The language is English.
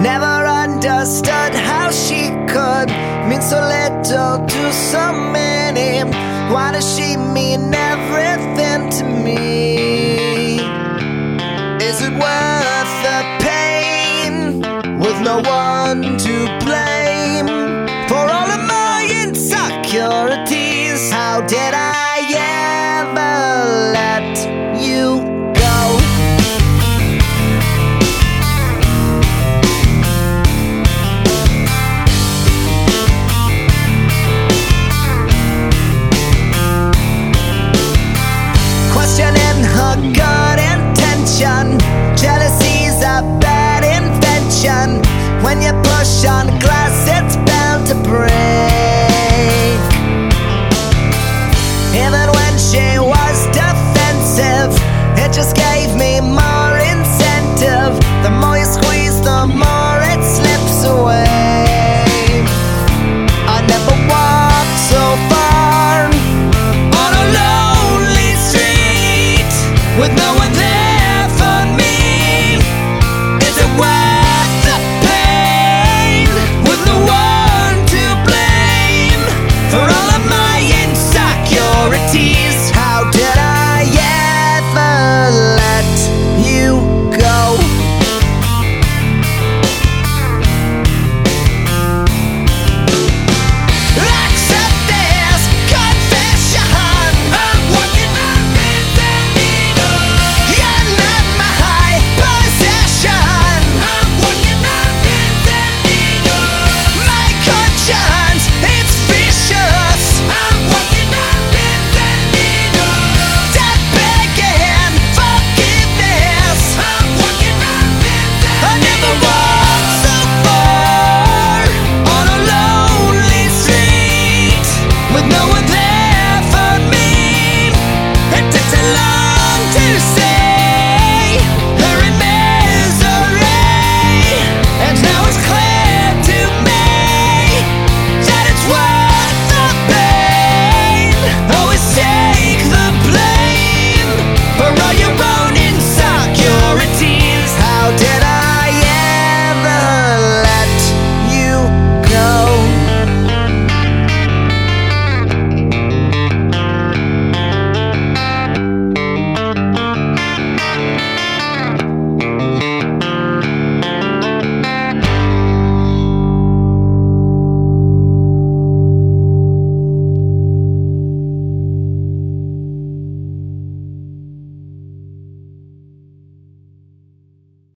Never understood how she could mean so little to so many. Why does she mean everything to me? Is it worth the pain with no one to blame for all of my insecurities? How did I? on the glass, it's bound to break. Even when she was defensive, it just gave me more incentive. The more you squeeze, the more.